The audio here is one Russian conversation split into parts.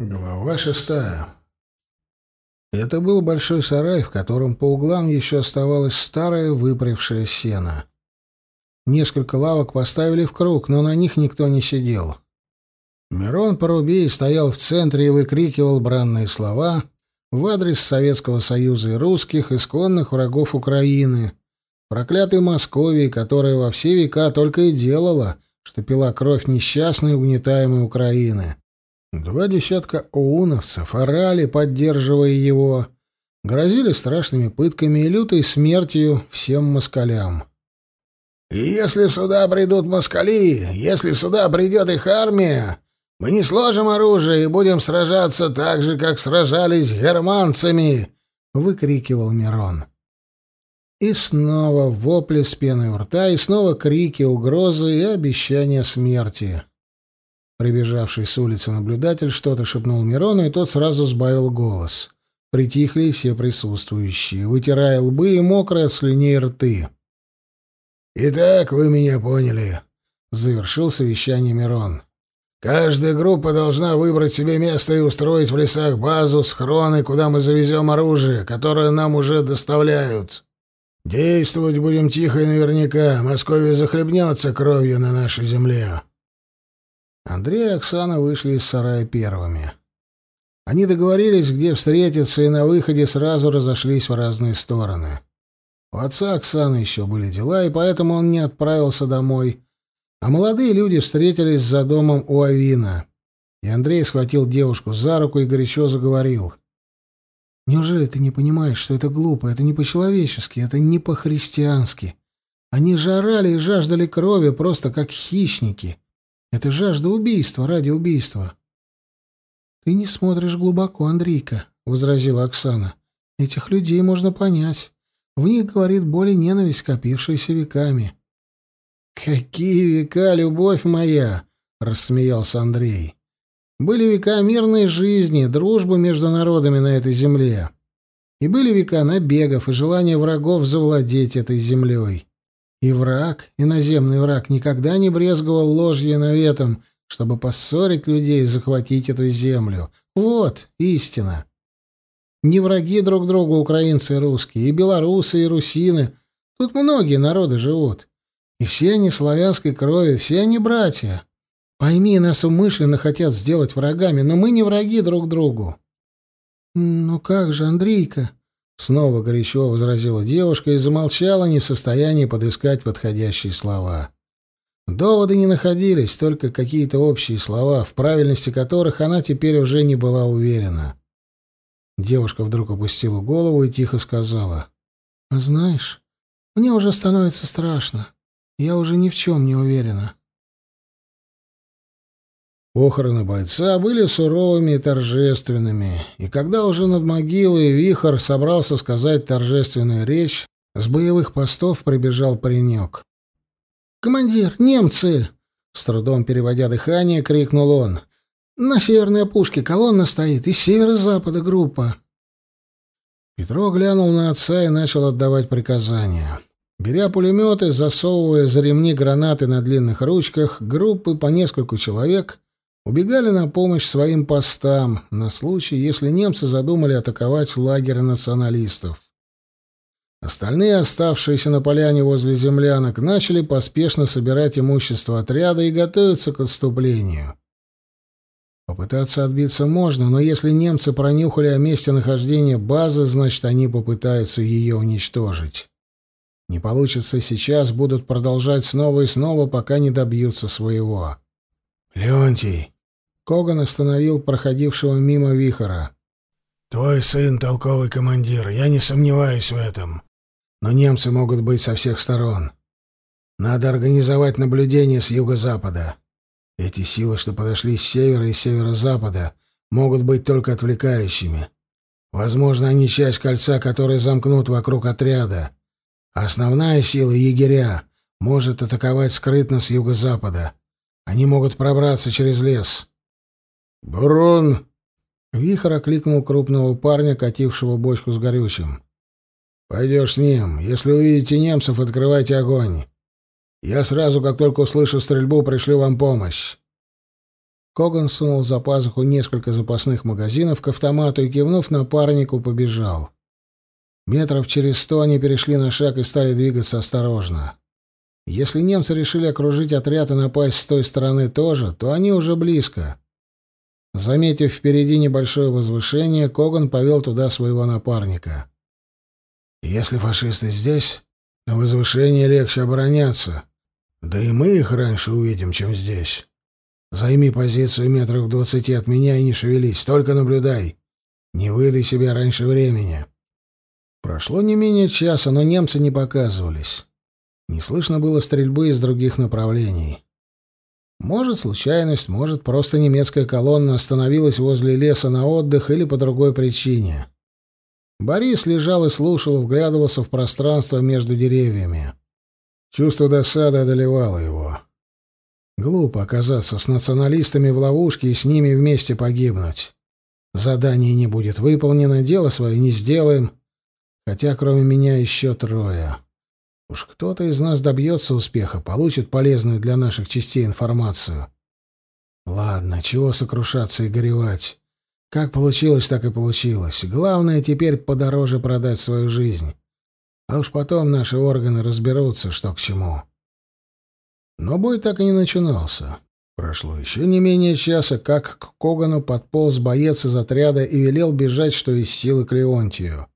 Глава шестая. Это был большой сарай, в котором по углам еще оставалось старое выпревшее сено. Несколько лавок поставили в круг, но на них никто не сидел. Мирон Порубей стоял в центре и выкрикивал бранные слова в адрес Советского Союза и русских, исконных врагов Украины, проклятой Московии, которая во все века только и делала, что пила кровь несчастной угнетаемой Украины. Два десятка оуновцев орали, поддерживая его, грозили страшными пытками и лютой смертью всем москалям. «И если сюда придут москали, если сюда придет их армия, мы не сложим оружие и будем сражаться так же, как сражались германцами!» — выкрикивал Мирон. И снова вопли с пеной у рта, и снова крики, угрозы и обещания смерти. Прибежавший с улицы наблюдатель что-то шепнул Мирону, и тот сразу сбавил голос. Притихли и все присутствующие, вытирая лбы и мокрые от слюней рты. «Итак, вы меня поняли», — завершил совещание Мирон. «Каждая группа должна выбрать себе место и устроить в лесах базу, схроны, куда мы завезем оружие, которое нам уже доставляют. Действовать будем тихо и наверняка. Московия захлебнется кровью на нашей земле». Андрей и Оксана вышли из сарая первыми. Они договорились, где встретиться, и на выходе сразу разошлись в разные стороны. У отца Оксаны еще были дела, и поэтому он не отправился домой, а молодые люди встретились за домом у Авина. И Андрей схватил девушку за руку и горячо заговорил. «Неужели ты не понимаешь, что это глупо, это не по-человечески, это не по-христиански? Они же и жаждали крови, просто как хищники». Это жажда убийства ради убийства. Ты не смотришь глубоко, Андрейка, возразила Оксана. Этих людей можно понять. В них говорит боль и ненависть, копившаяся веками. Какие века, любовь моя, рассмеялся Андрей. Были века мирной жизни, дружбы между народами на этой земле. И были века набегов и желания врагов завладеть этой землей. И враг, иноземный враг, никогда не брезговал ложью и наветом, чтобы поссорить людей и захватить эту землю. Вот истина. Не враги друг другу украинцы и русские, и белорусы, и русины. Тут многие народы живут. И все они славянской крови, все они братья. Пойми, нас умышленно хотят сделать врагами, но мы не враги друг другу. «Ну как же, Андрейка?» Снова горячо возразила девушка и замолчала, не в состоянии подыскать подходящие слова. Доводы не находились, только какие-то общие слова, в правильности которых она теперь уже не была уверена. Девушка вдруг опустила голову и тихо сказала. «А знаешь, мне уже становится страшно. Я уже ни в чем не уверена. Похороны бойца были суровыми и торжественными, и когда уже над могилой Вихор собрался сказать торжественную речь, с боевых постов прибежал паренек. «Командир, немцы!» С трудом переводя дыхание, крикнул он. «На северной опушке колонна стоит, из северо-запада группа». Петро глянул на отца и начал отдавать приказания. Беря пулеметы, засовывая за ремни гранаты на длинных ручках, группы по нескольку человек убегали на помощь своим постам на случай, если немцы задумали атаковать лагерь националистов. Остальные, оставшиеся на поляне возле землянок, начали поспешно собирать имущество отряда и готовиться к отступлению. Попытаться отбиться можно, но если немцы пронюхали о месте нахождения базы, значит, они попытаются ее уничтожить. Не получится сейчас, будут продолжать снова и снова, пока не добьются своего. «Леонтий, Коган остановил проходившего мимо Вихора. «Твой сын — толковый командир, я не сомневаюсь в этом. Но немцы могут быть со всех сторон. Надо организовать наблюдение с юго-запада. Эти силы, что подошли с севера и северо-запада, могут быть только отвлекающими. Возможно, они часть кольца, которое замкнут вокруг отряда. основная сила — егеря — может атаковать скрытно с юго-запада. Они могут пробраться через лес. «Барон!» Вихор окликнул крупного парня, катившего бочку с горючим. «Пойдешь с ним. Если увидите немцев, открывайте огонь. Я сразу, как только услышу стрельбу, пришлю вам помощь». Коган сунул за пазуху несколько запасных магазинов к автомату и, кивнув напарнику, побежал. Метров через сто они перешли на шаг и стали двигаться осторожно. Если немцы решили окружить отряд и напасть с той стороны тоже, то они уже близко. Заметив впереди небольшое возвышение, Коган повел туда своего напарника. «Если фашисты здесь, на возвышении легче обороняться. Да и мы их раньше увидим, чем здесь. Займи позицию метров двадцати от меня и не шевелись, только наблюдай. Не выдай себя раньше времени». Прошло не менее часа, но немцы не показывались. Не слышно было стрельбы из других направлений. Может, случайность, может, просто немецкая колонна остановилась возле леса на отдых или по другой причине. Борис лежал и слушал, вглядывался в пространство между деревьями. Чувство досады одолевало его. Глупо оказаться с националистами в ловушке и с ними вместе погибнуть. Задание не будет выполнено, дело свое не сделаем, хотя кроме меня еще трое. Уж кто-то из нас добьется успеха, получит полезную для наших частей информацию. Ладно, чего сокрушаться и горевать. Как получилось, так и получилось. Главное теперь подороже продать свою жизнь. А уж потом наши органы разберутся, что к чему. Но бой так и не начинался. Прошло еще не менее часа, как к Когану подполз боец из отряда и велел бежать, что из силы к Леонтию.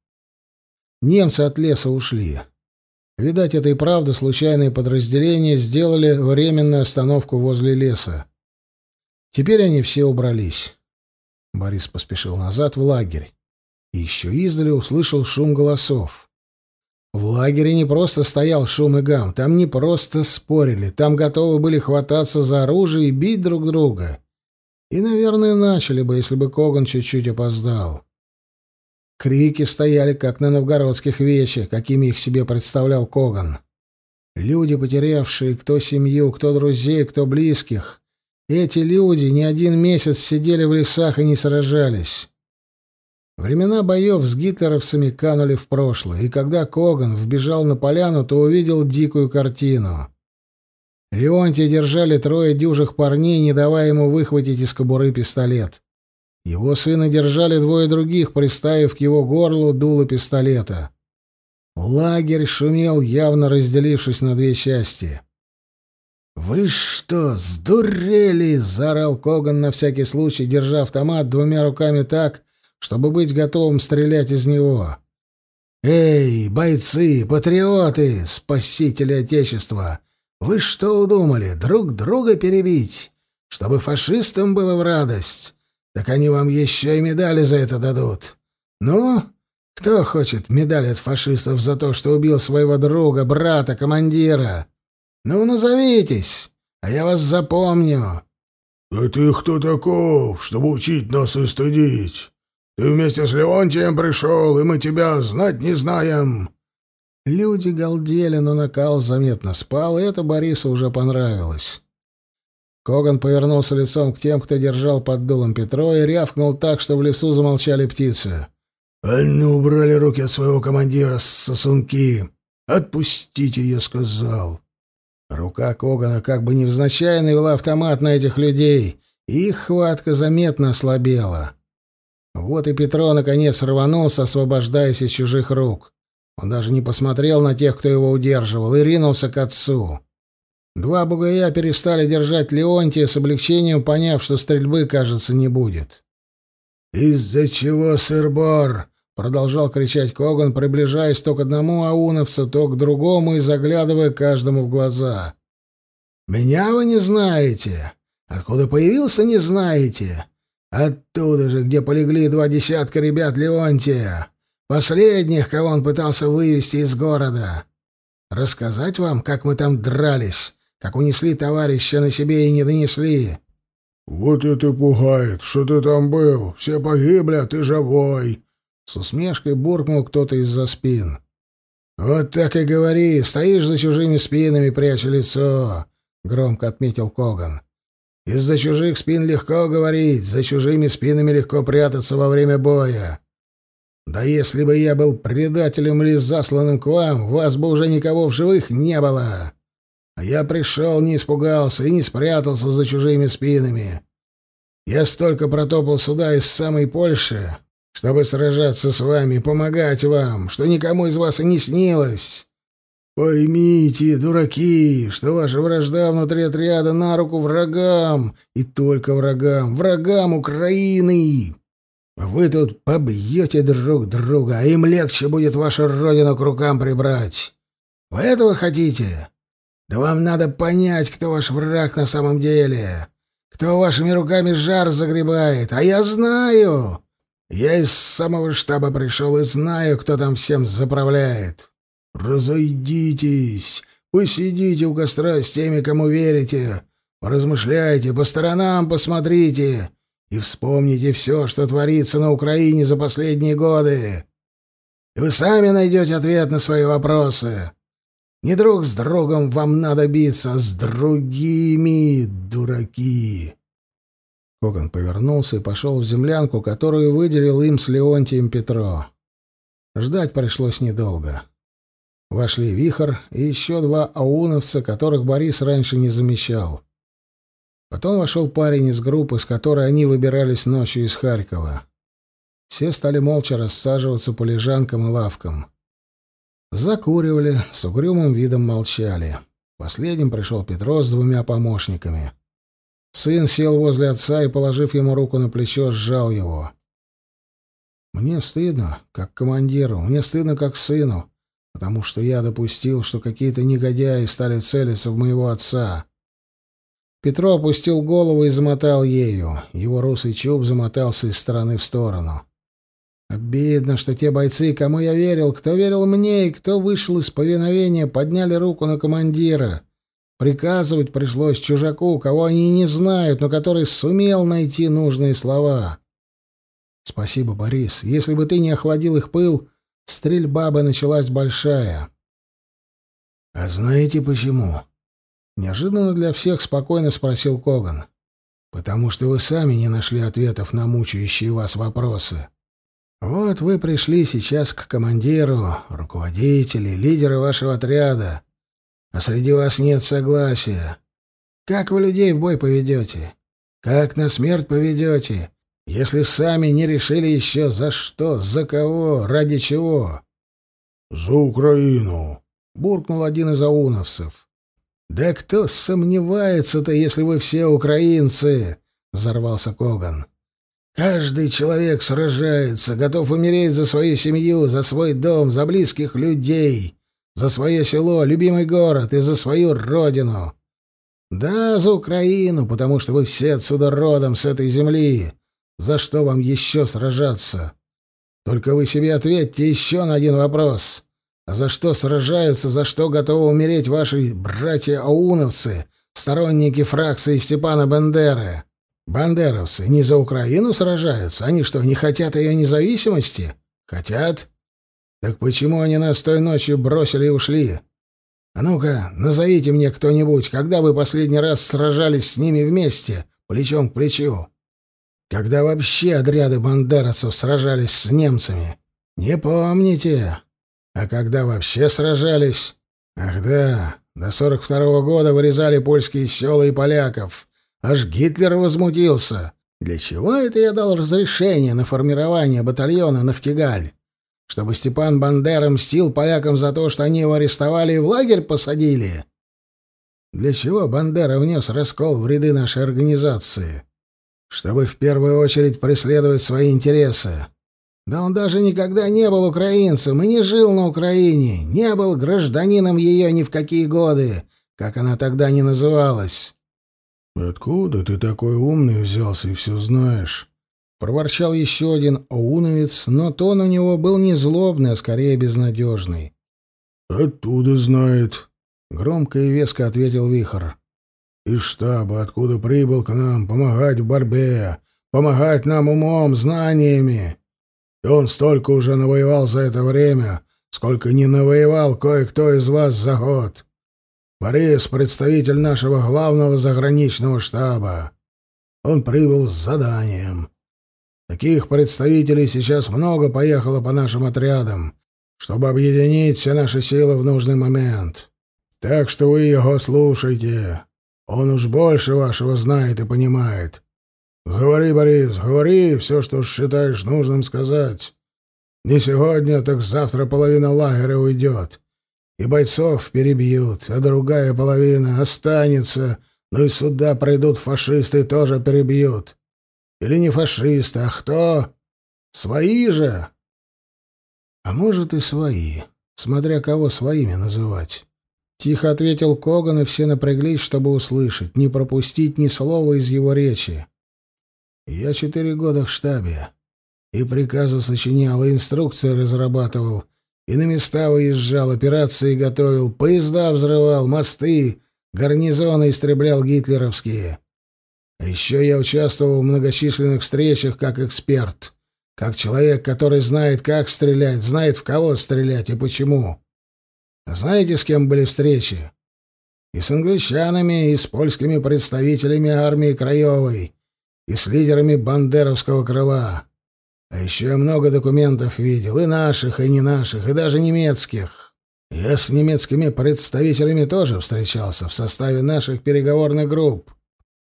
Немцы от леса ушли. Видать, это и правда случайные подразделения сделали временную остановку возле леса. Теперь они все убрались. Борис поспешил назад в лагерь. И еще издали услышал шум голосов. В лагере не просто стоял шум и гам, там не просто спорили, там готовы были хвататься за оружие и бить друг друга. И, наверное, начали бы, если бы Коган чуть-чуть опоздал. Крики стояли, как на новгородских вече, какими их себе представлял Коган. Люди, потерявшие кто семью, кто друзей, кто близких. Эти люди не один месяц сидели в лесах и не сражались. Времена боев с гитлеровцами канули в прошлое, и когда Коган вбежал на поляну, то увидел дикую картину. Леонтия держали трое дюжих парней, не давая ему выхватить из кобуры пистолет. Его сына держали двое других, приставив к его горлу дуло пистолета. Лагерь шумел, явно разделившись на две части. «Вы что, сдурели?» — заорал Коган на всякий случай, держа автомат двумя руками так, чтобы быть готовым стрелять из него. «Эй, бойцы, патриоты, спасители Отечества! Вы что удумали, друг друга перебить, чтобы фашистам было в радость? Так они вам еще и медали за это дадут. Ну, кто хочет медаль от фашистов за то, что убил своего друга, брата, командира? Ну, назовитесь, а я вас запомню. — А ты кто таков, чтобы учить нас и стыдить? Ты вместе с Леонтием пришел, и мы тебя знать не знаем. Люди галдели, но накал заметно спал, и это Борису уже понравилось. Коган повернулся лицом к тем, кто держал под дулом Петро, и рявкнул так, что в лесу замолчали птицы. «Они убрали руки от своего командира с сосунки. Отпустите, я сказал». Рука Когана как бы невзначай навела автомат на этих людей, и их хватка заметно ослабела. Вот и Петро наконец рванулся, освобождаясь из чужих рук. Он даже не посмотрел на тех, кто его удерживал, и ринулся к отцу. Два бугая перестали держать Леонтия с облегчением, поняв, что стрельбы, кажется, не будет. «Из-за чего, сыр-бор?» — продолжал кричать Коган, приближаясь то к одному ауновцу, то к другому и заглядывая каждому в глаза. «Меня вы не знаете. Откуда появился, не знаете. Оттуда же, где полегли два десятка ребят Леонтия, последних, кого он пытался вывести из города. Рассказать вам, как мы там дрались, как унесли товарища на себе и не донесли. — Вот это пугает, что ты там был. Все погибли, а ты живой. С усмешкой буркнул кто-то из-за спин. — Вот так и говори, стоишь за чужими спинами, пряча лицо, — громко отметил Коган. — Из-за чужих спин легко говорить, за чужими спинами легко прятаться во время боя. Да если бы я был предателем или засланным к вам, вас бы уже никого в живых не было. А я пришел, не испугался и не спрятался за чужими спинами. Я столько протопал сюда из самой Польши, чтобы сражаться с вами, помогать вам, что никому из вас и не снилось. Поймите, дураки, что ваша вражда внутри отряда на руку врагам, и только врагам, врагам Украины. Вы тут побьете друг друга, а им легче будет вашу родину к рукам прибрать. Вы этого хотите? Да вам надо понять, кто ваш враг на самом деле, кто вашими руками жар загребает, а я знаю. Я из самого штаба пришел и знаю, кто там всем заправляет. Разойдитесь, посидите у костра с теми, кому верите, поразмышляйте, по сторонам посмотрите и вспомните все, что творится на Украине за последние годы. И вы сами найдете ответ на свои вопросы. Не друг с другом вам надо биться, а с другими, дураки. Коган повернулся и пошел в землянку, которую выделил им с Леонтием Петро. Ждать пришлось недолго. Вошли Вихор и еще два ауновца, которых Борис раньше не замечал. Потом вошел парень из группы, с которой они выбирались ночью из Харькова. Все стали молча рассаживаться по лежанкам и лавкам. Закуривали, с угрюмым видом молчали. Последним пришел Петро с двумя помощниками. Сын сел возле отца и, положив ему руку на плечо, сжал его. «Мне стыдно, как командиру, мне стыдно, как сыну, потому что я допустил, что какие-то негодяи стали целиться в моего отца». Петро опустил голову и замотал ею. Его русый чуб замотался из стороны в сторону. Обидно, что те бойцы, кому я верил, кто верил мне и кто вышел из повиновения, подняли руку на командира. Приказывать пришлось чужаку, кого они не знают, но который сумел найти нужные слова. Спасибо, Борис. Если бы ты не охладил их пыл, стрельба бы началась большая. А знаете почему? Неожиданно для всех спокойно спросил Коган. Потому что вы сами не нашли ответов на мучающие вас вопросы. Вот вы пришли сейчас к командиру, руководителю, лидеру вашего отряда, а среди вас нет согласия. Как вы людей в бой поведете? Как на смерть поведете, если сами не решили еще за что, за кого, ради чего? — За Украину! — буркнул один из ауновцев. — Да кто сомневается-то, если вы все украинцы? — взорвался Коган. Каждый человек сражается, готов умереть за свою семью, за свой дом, за близких людей, за свое село, любимый город и за свою родину. Да, за Украину, потому что вы все отсюда родом, с этой земли. За что вам еще сражаться? Только вы себе ответьте еще на один вопрос. А за что сражаются, за что готовы умереть ваши братья-ауновцы, сторонники фракции Степана Бендеры? Бандеровцы не за Украину сражаются? Они что, не хотят ее независимости? Хотят? Так почему они нас той ночью бросили и ушли? А ну-ка, назовите мне кто-нибудь, когда вы последний раз сражались с ними вместе, плечом к плечу? Когда вообще отряды бандеровцев сражались с немцами? Не помните? А когда вообще сражались? Ах да, до сорок второго года вырезали польские села и поляков. Аж Гитлер возмутился. Для чего это я дал разрешение на формирование батальона «Нахтигаль»? Чтобы Степан Бандера мстил полякам за то, что они его арестовали и в лагерь посадили? Для чего Бандера внес раскол в ряды нашей организации? Чтобы в первую очередь преследовать свои интересы. Да он даже никогда не был украинцем и не жил на Украине, не был гражданином ее ни в какие годы, как она тогда не называлась. «Откуда ты такой умный взялся и все знаешь?» Проворчал еще один ауновец, но тон у него был не злобный, а скорее безнадежный. «Оттуда знает», — громко и веско ответил Вихор. «Из штаба, откуда прибыл к нам, помогать в борьбе, помогать нам умом, знаниями. И он столько уже навоевал за это время, сколько не навоевал кое-кто из вас за год. Борис — представитель нашего главного заграничного штаба. Он прибыл с заданием. Таких представителей сейчас много поехало по нашим отрядам, чтобы объединить все наши силы в нужный момент. Так что вы его слушайте. Он уж больше вашего знает и понимает. Говори, Борис, говори все, что считаешь нужным сказать. Не сегодня, так завтра половина лагеря уйдет, и бойцов перебьют, а другая половина останется, но и сюда придут фашисты и тоже перебьют. Или не фашисты, а кто? Свои же. А может и свои, смотря кого своими называть. Тихо ответил Коган, и все напряглись, чтобы услышать, не пропустить ни слова из его речи. Я четыре года в штабе. И приказы сочинял, и инструкции разрабатывал, и на места выезжал, операции готовил, поезда взрывал, мосты, гарнизоны истреблял гитлеровские. А еще я участвовал в многочисленных встречах как эксперт, как человек, который знает, как стрелять, знает, в кого стрелять и почему. знаете, с кем были встречи? И с англичанами, и с польскими представителями армии Краевой, и с лидерами бандеровского крыла. А еще много документов видел, и наших, и не наших, и даже немецких. Я с немецкими представителями тоже встречался в составе наших переговорных групп.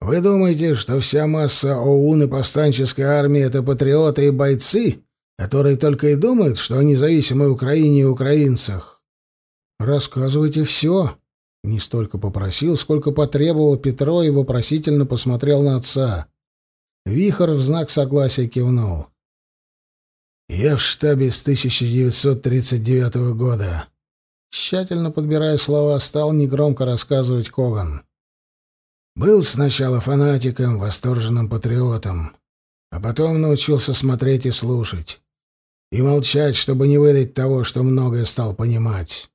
Вы думаете, что вся масса ОУН и повстанческой армии — это патриоты и бойцы, которые только и думают, что о независимой Украине и украинцах? Рассказывайте все. Не столько попросил, сколько потребовал Петро и вопросительно посмотрел на отца. Вихор в знак согласия кивнул. «Я в штабе с 1939 года». Тщательно подбирая слова, стал негромко рассказывать Коган. «Был сначала фанатиком, восторженным патриотом, а потом научился смотреть и слушать. И молчать, чтобы не выдать того, что многое стал понимать.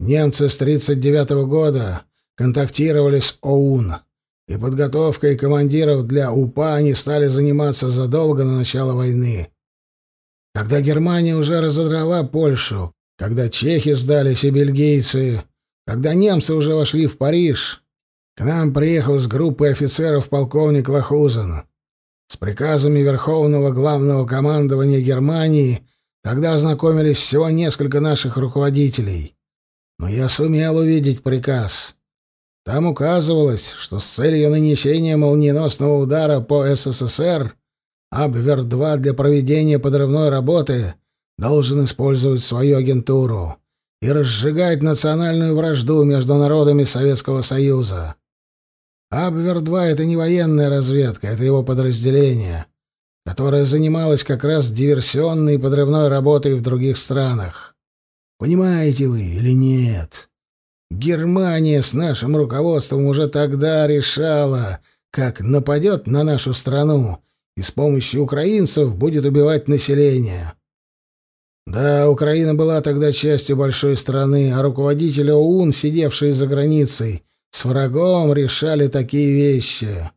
Немцы с 1939 года контактировали с ОУН, и подготовкой командиров для УПА они стали заниматься задолго до начала войны. Когда Германия уже разодрала Польшу, когда чехи сдались и бельгийцы, когда немцы уже вошли в Париж, к нам приехал с группой офицеров полковник Лохузен. С приказами Верховного Главного Командования Германии тогда ознакомились всего несколько наших руководителей. Но я сумел увидеть приказ — там указывалось, что с целью нанесения молниеносного удара по СССР Абвер-2 для проведения подрывной работы должен использовать свою агентуру и разжигать национальную вражду между народами Советского Союза. Абвер-2 — это не военная разведка, это его подразделение, которое занималось как раз диверсионной и подрывной работой в других странах. Понимаете вы или нет? Германия с нашим руководством уже тогда решала, как нападет на нашу страну и с помощью украинцев будет убивать население. Да, Украина была тогда частью большой страны, а руководители ОУН, сидевшие за границей, с врагом решали такие вещи.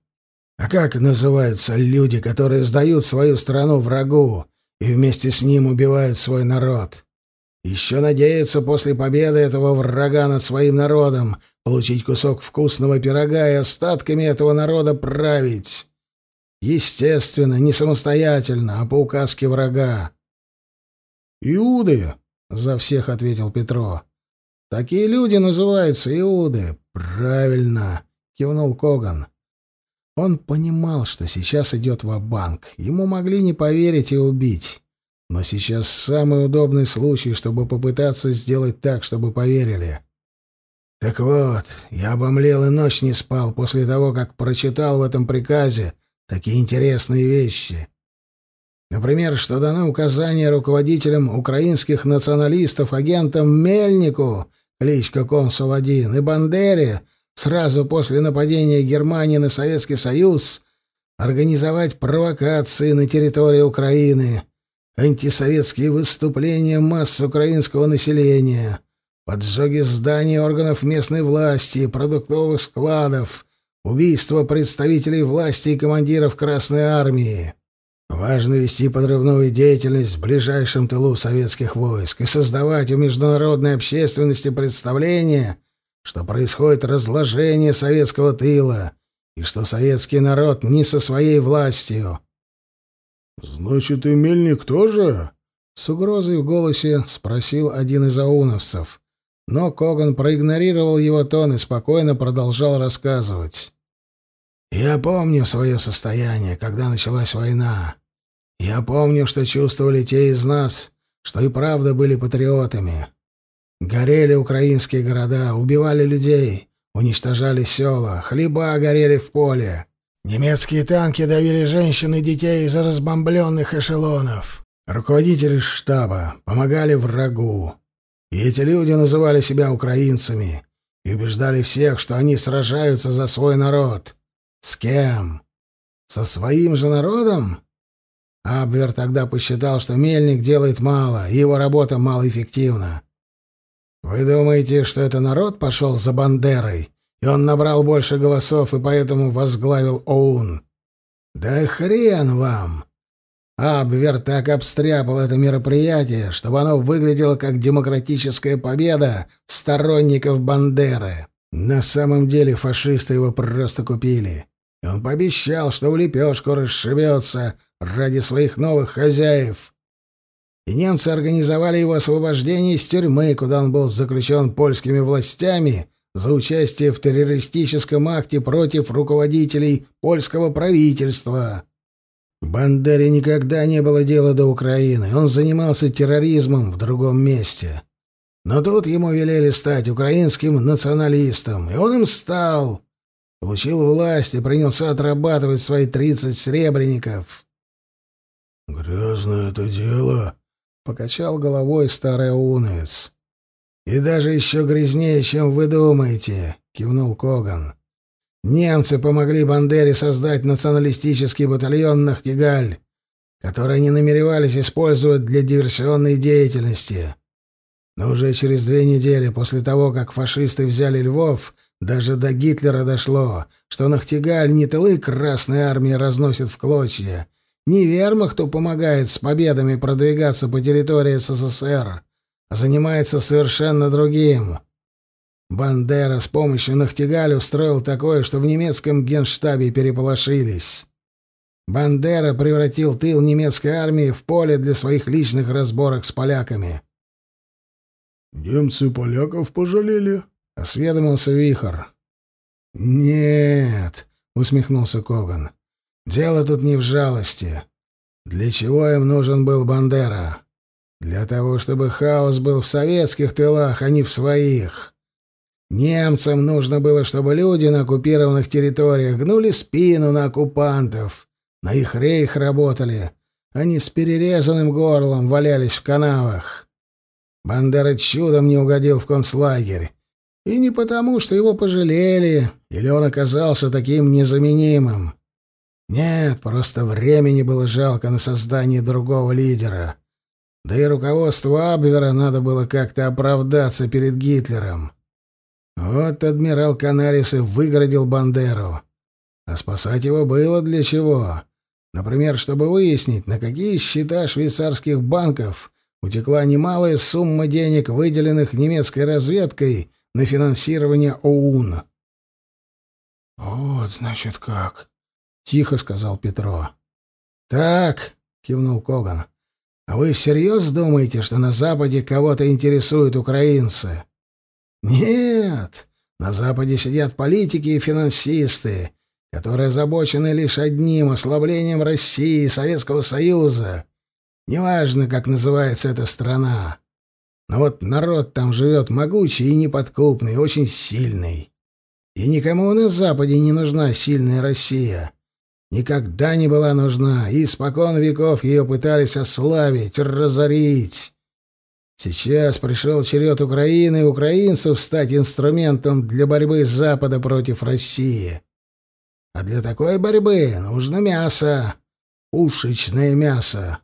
А как называются люди, которые сдают свою страну врагу и вместе с ним убивают свой народ? Еще надеется после победы этого врага над своим народом получить кусок вкусного пирога и остатками этого народа править. Естественно, не самостоятельно, а по указке врага. «Иуды!» — за всех ответил Петро. «Такие люди называются иуды». «Правильно!» — кивнул Коган. Он понимал, что сейчас идет в банк Ему могли не поверить и убить. Но сейчас самый удобный случай, чтобы попытаться сделать так, чтобы поверили. Так вот, я обомлел и ночь не спал после того, как прочитал в этом приказе такие интересные вещи. Например, что дано указание руководителям украинских националистов агентам Мельнику, кличка Консул-1, и Бандере сразу после нападения Германии на Советский Союз организовать провокации на территории Украины — антисоветские выступления масс украинского населения, поджоги зданий органов местной власти, продуктовых складов, убийство представителей власти и командиров Красной Армии. Важно вести подрывную деятельность в ближайшем тылу советских войск и создавать у международной общественности представление, что происходит разложение советского тыла и что советский народ не со своей властью, «Значит, и Мельник тоже?» С угрозой в голосе спросил один из ауновцев. Но Коган проигнорировал его тон и спокойно продолжал рассказывать. Я помню свое состояние, когда началась война. Я помню, что чувствовали те из нас, что и правда были патриотами. Горели украинские города, убивали людей, уничтожали села, хлеба горели в поле. Немецкие танки давили женщин и детей из разбомбленных эшелонов. Руководители штаба помогали врагу. И эти люди называли себя украинцами и убеждали всех, что они сражаются за свой народ. С кем? Со своим же народом? Абвер тогда посчитал, что мельник делает мало, и его работа малоэффективна. Вы думаете, что это народ пошел за Бандерой, и он набрал больше голосов и поэтому возглавил ОУН? Да хрен вам! Абвер так обстряпал это мероприятие, чтобы оно выглядело как демократическая победа сторонников Бандеры. На самом деле фашисты его просто купили. Он пообещал, что в лепешку расшибется ради своих новых хозяев. И немцы организовали его освобождение из тюрьмы, куда он был заключен польскими властями за участие в террористическом акте против руководителей польского правительства. Бандере никогда не было дела до Украины, он занимался терроризмом в другом месте. Но тут ему велели стать украинским националистом, и он им стал. Получил власть и принялся отрабатывать свои тридцать сребреников. «Грязное это дело», — покачал головой старый Унец. «И даже еще грязнее, чем вы думаете», — кивнул Коган. «Немцы помогли Бандере создать националистический батальон «Нахтигаль», который они намеревались использовать для диверсионной деятельности. Но уже через две недели после того, как фашисты взяли Львов, даже до Гитлера дошло, что Нахтигаль не тылы Красной Армии разносит в клочья, не вермахту помогает с победами продвигаться по территории СССР, а занимается совершенно другим. Бандера с помощью Нахтигаля устроил такое, что в немецком генштабе переполошились. Бандера превратил тыл немецкой армии в поле для своих личных разборок с поляками. «Немцы поляков пожалели?» — осведомился Вихор. «Нет», — усмехнулся Коган. Дело тут не в жалости. Для чего им нужен был Бандера? Для того, чтобы хаос был в советских тылах, а не в своих. Немцам нужно было, чтобы люди на оккупированных территориях гнули спину на оккупантов, на их рейх работали, они с перерезанным горлом валялись в канавах. Бандера чудом не угодил в концлагерь. И не потому, что его пожалели, или он оказался таким незаменимым. Нет, просто времени было жалко на создание другого лидера. Да и руководству Абвера надо было как-то оправдаться перед Гитлером. Вот адмирал Канарис и выгородил Бандеру. А спасать его было для чего? Например, чтобы выяснить, на какие счета швейцарских банков утекла немалая сумма денег, выделенных немецкой разведкой на финансирование ОУН. «Вот, значит, как», — тихо сказал Петро. «Так», — кивнул Коган, — «а вы всерьез думаете, что на Западе кого-то интересуют украинцы?» «Нет, на Западе сидят политики и финансисты, которые озабочены лишь одним — ослаблением России и Советского Союза. Неважно, как называется эта страна. Но вот народ там живет могучий и неподкупный, очень сильный. И никому на Западе не нужна сильная Россия никогда не была нужна, и испокон веков ее пытались ослабить, разорить. Сейчас пришел черед Украины и украинцев стать инструментом для борьбы Запада против России. А для такой борьбы нужно мясо, пушечное мясо.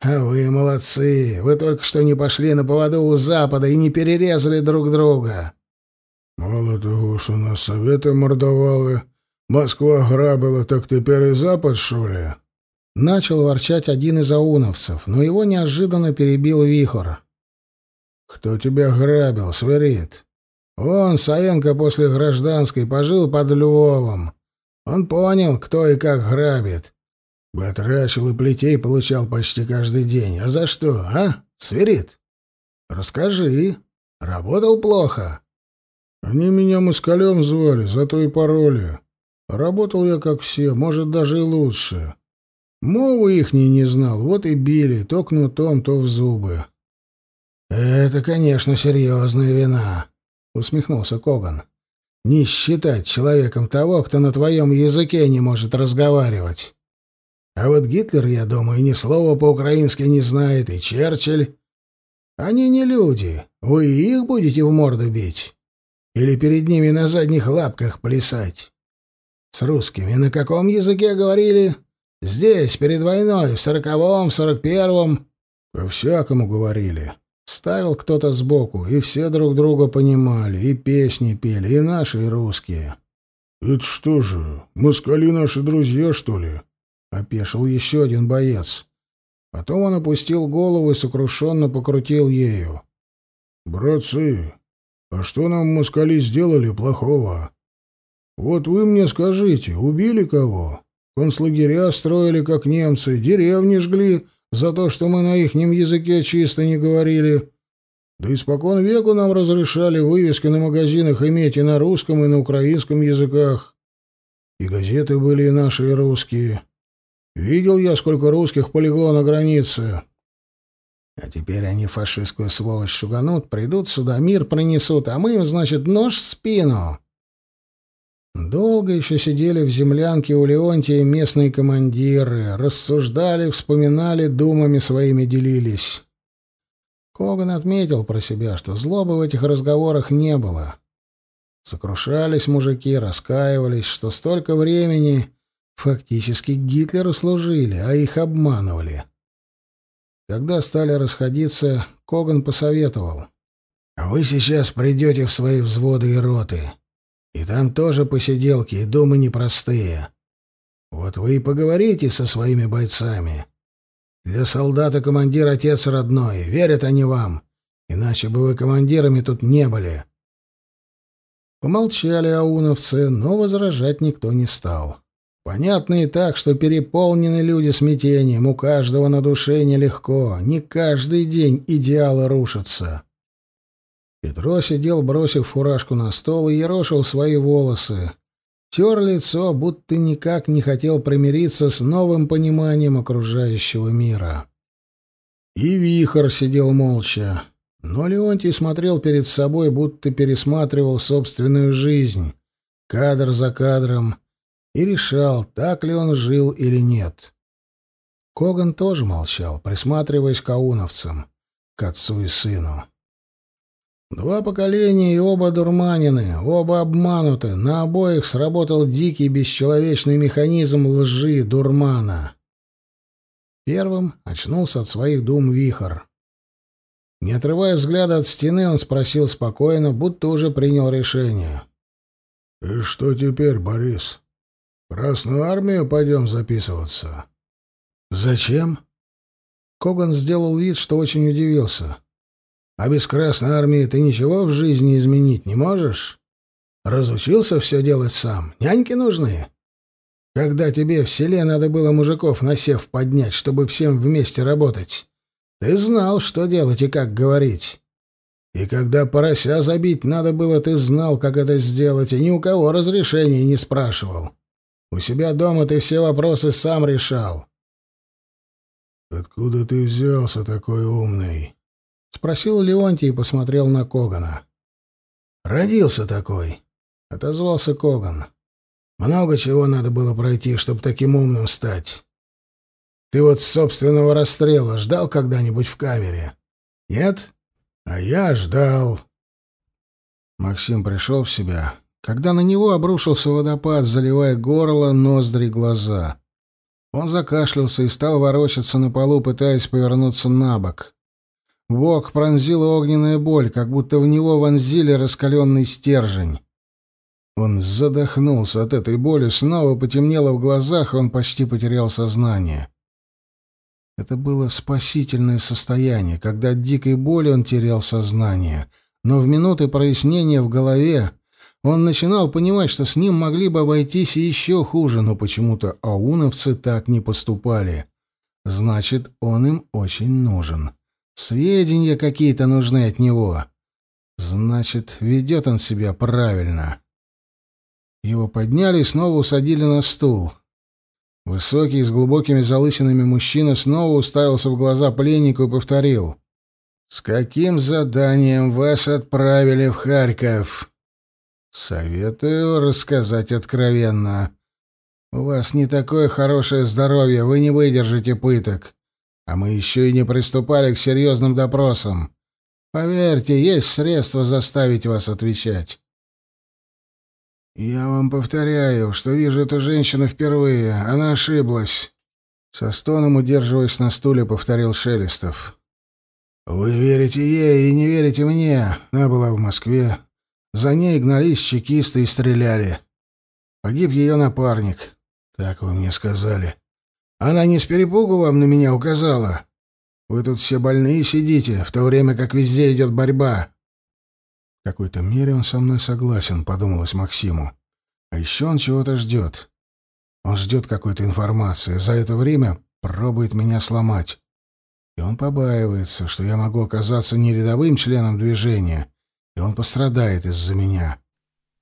А вы молодцы, вы только что не пошли на поводу у Запада и не перерезали друг друга. Мало того, что нас советы мордовали, Москва грабила, так теперь и Запад, что ли?» Начал ворчать один из ауновцев, но его неожиданно перебил Вихор. «Кто тебя грабил, Сверид? Он, Саенко, после гражданской пожил под Львовом. Он понял, кто и как грабит. Батрачил и плетей получал почти каждый день. А за что, а, Сверид? Расскажи. Работал плохо?» «Они меня москалем звали, зато и пароли. Работал я как все, может, даже и лучше. Мовы ихней не знал, вот и били, то кнутом, то в зубы. «Это, конечно, серьезная вина», — усмехнулся Коган. «Не считать человеком того, кто на твоем языке не может разговаривать. А вот Гитлер, я думаю, ни слова по-украински не знает, и Черчилль. Они не люди. Вы их будете в морду бить? Или перед ними на задних лапках плясать? С русскими на каком языке говорили? Здесь, перед войной, в сороковом, сорок первом. По-всякому говорили. Ставил кто-то сбоку, и все друг друга понимали, и песни пели, и наши, и русские. — Это что же, москали наши друзья, что ли? — опешил еще один боец. Потом он опустил голову и сокрушенно покрутил ею. «Братцы, а что нам москали сделали плохого? Вот вы мне скажите, убили кого? Концлагеря строили, как немцы, деревни жгли за то, что мы на ихнем языке чисто не говорили. Да испокон веку нам разрешали вывески на магазинах иметь и на русском, и на украинском языках. И газеты были и наши, и русские. Видел я, сколько русских полегло на границе. А теперь они фашистскую сволочь шуганут, придут сюда, мир принесут, а мы им, значит, нож в спину. Долго еще сидели в землянке у Леонтия местные командиры, рассуждали, вспоминали, думами своими делились. Коган отметил про себя, что злобы в этих разговорах не было. Сокрушались мужики, раскаивались, что столько времени Фактически Гитлеру служили, а их обманывали. Когда стали расходиться, Коган посоветовал. «Вы сейчас придете в свои взводы и роты. И там тоже посиделки и думы непростые. Вот вы и поговорите со своими бойцами. Для солдата командир отец родной, верят они вам, иначе бы вы командирами тут не были». Помолчали ауновцы, но возражать никто не стал. Понятно и так, что переполнены люди смятением, у каждого на душе нелегко, не каждый день идеалы рушатся. Петро сидел, бросив фуражку на стол, и ерошил свои волосы. Тер лицо, будто никак не хотел примириться с новым пониманием окружающего мира. И Вихор сидел молча. Но Леонтий смотрел перед собой, будто пересматривал собственную жизнь, кадр за кадром, и решал, так ли он жил или нет. Коган тоже молчал, присматриваясь к ауновцам, к отцу и сыну. Два поколения и оба дурманины, оба обмануты, на обоих сработал дикий бесчеловечный механизм лжи дурмана. Первым очнулся от своих дум вихор. Не отрывая взгляда от стены, он спросил спокойно, будто уже принял решение. — И что теперь, Борис? Красную армию пойдем записываться. Зачем? Коган сделал вид, что очень удивился. А без Красной армии ты ничего в жизни изменить не можешь? Разучился все делать сам. Няньки нужны. Когда тебе в селе надо было мужиков на сев поднять, чтобы всем вместе работать, ты знал, что делать и как говорить. И когда порося забить надо было, ты знал, как это сделать, и ни у кого разрешения не спрашивал. У себя дома ты все вопросы сам решал. «Откуда ты взялся такой умный?» — спросил Леонтий и посмотрел на Когана. «Родился такой», — отозвался Коган. «Много чего надо было пройти, чтобы таким умным стать. Ты вот собственного расстрела ждал когда-нибудь в камере? Нет? А я ждал». Максим пришел в себя, когда на него обрушился водопад, заливая горло, ноздри, глаза. Он закашлялся и стал ворочаться на полу, пытаясь повернуться на бок. Бок пронзила огненная боль, как будто в него вонзили раскаленный стержень. Он задохнулся от этой боли, снова потемнело в глазах, и он почти потерял сознание. Это было спасительное состояние, когда от дикой боли он терял сознание. Но в минуты прояснения в голове он начинал понимать, что с ним могли бы обойтись и еще хуже, но почему-то ауновцы так не поступали. Значит, он им очень нужен. Сведения какие-то нужны от него. Значит, ведет он себя правильно. Его подняли и снова усадили на стул. Высокий, с глубокими залысинами мужчина снова уставился в глаза пленнику и повторил. «С каким заданием вас отправили в Харьков?» «Советую рассказать откровенно. У вас не такое хорошее здоровье, вы не выдержите пыток. А мы еще и не приступали к серьезным допросам. Поверьте, есть средства заставить вас отвечать». «Я вам повторяю, что вижу эту женщину впервые. Она ошиблась». Со стоном, удерживаясь на стуле, повторил Шелестов. «Вы верите ей и не верите мне. Она была в Москве. За ней гнались чекисты и стреляли. Погиб ее напарник. Так вы мне сказали. Она не с перепугу вам на меня указала. Вы тут все больные сидите, в то время как везде идет борьба. В какой-то мере он со мной согласен, подумалось Максиму. А еще он чего-то ждет. Он ждет какой-то информации. За это время пробует меня сломать. И он побаивается, что я могу оказаться не рядовым членом движения, и он пострадает из-за меня.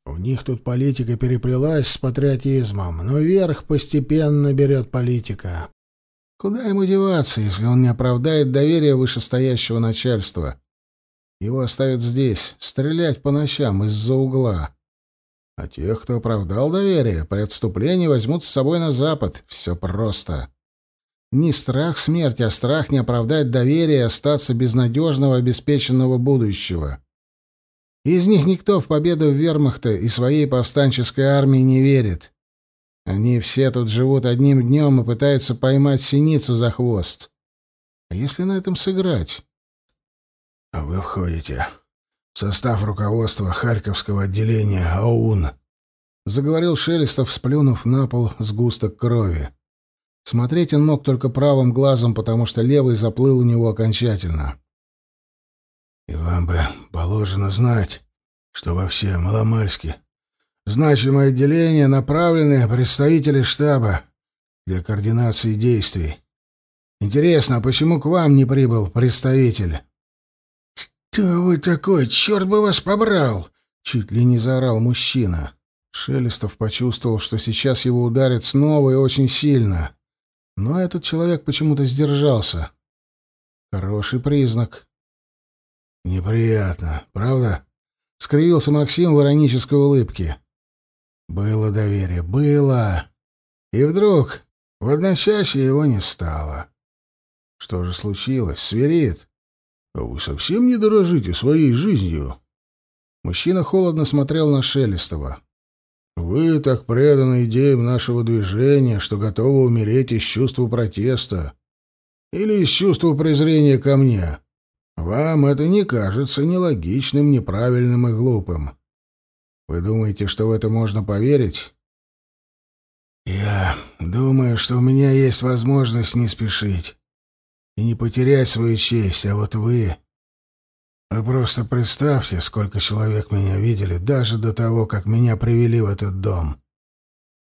У них тут политика переплелась с патриотизмом, но верх постепенно берет политика. Куда ему деваться, если он не оправдает доверие вышестоящего начальства? Его оставят здесь, стрелять по ночам из-за угла. А тех, кто оправдал доверие, при отступлении возьмут с собой на запад. Все просто. Не страх смерти, а страх не оправдать доверие и остаться без надежного обеспеченного будущего. Из них никто в победу вермахта и своей повстанческой армии не верит. Они все тут живут одним днем и пытаются поймать синицу за хвост. А если на этом сыграть? А вы входите в состав руководства Харьковского отделения АУН, заговорил Шелестов, сплюнув на пол сгусток крови. Смотреть он мог только правым глазом, потому что левый заплыл у него окончательно. И вам бы положено знать, что во все Маломальске значимое отделение направлены представители штаба для координации действий. Интересно, а почему к вам не прибыл представитель? «Кто вы такой? Черт бы вас побрал!» — чуть ли не заорал мужчина. Шелестов почувствовал, что сейчас его ударят снова и очень сильно. Но этот человек почему-то сдержался. Хороший признак. «Неприятно, правда?» — скривился Максим в иронической улыбке. «Было доверие, было!» И вдруг в одночасье его не стало. Что же случилось? Сверит. «А вы совсем не дорожите своей жизнью?» Мужчина холодно смотрел на Шелестова. «Вы так преданы идеям нашего движения, что готовы умереть из чувства протеста или из чувства презрения ко мне. Вам это не кажется нелогичным, неправильным и глупым. Вы думаете, что в это можно поверить?» «Я думаю, что у меня есть возможность не спешить и не потерять свою честь, а вот вы... Вы просто представьте, сколько человек меня видели, даже до того, как меня привели в этот дом.